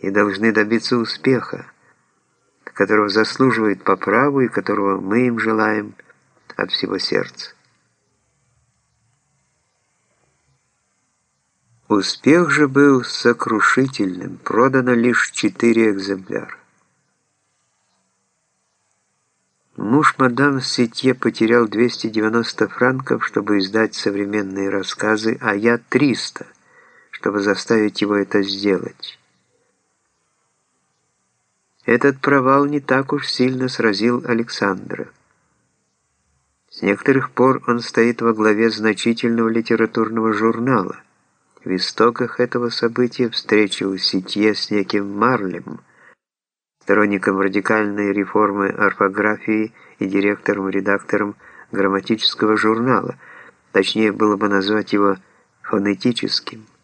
и должны добиться успеха, которого заслуживает по праву и которого мы им желаем от всего сердца. Успех же был сокрушительным, продано лишь четыре экземпляра. Муж мадам Сетье потерял 290 франков, чтобы издать современные рассказы, а я 300, чтобы заставить его это сделать. Этот провал не так уж сильно сразил Александра. С некоторых пор он стоит во главе значительного литературного журнала. В истоках этого события встреча у Ситье с неким Марлем, сторонником радикальной реформы орфографии и директором-редактором грамматического журнала, точнее было бы назвать его фонетическим –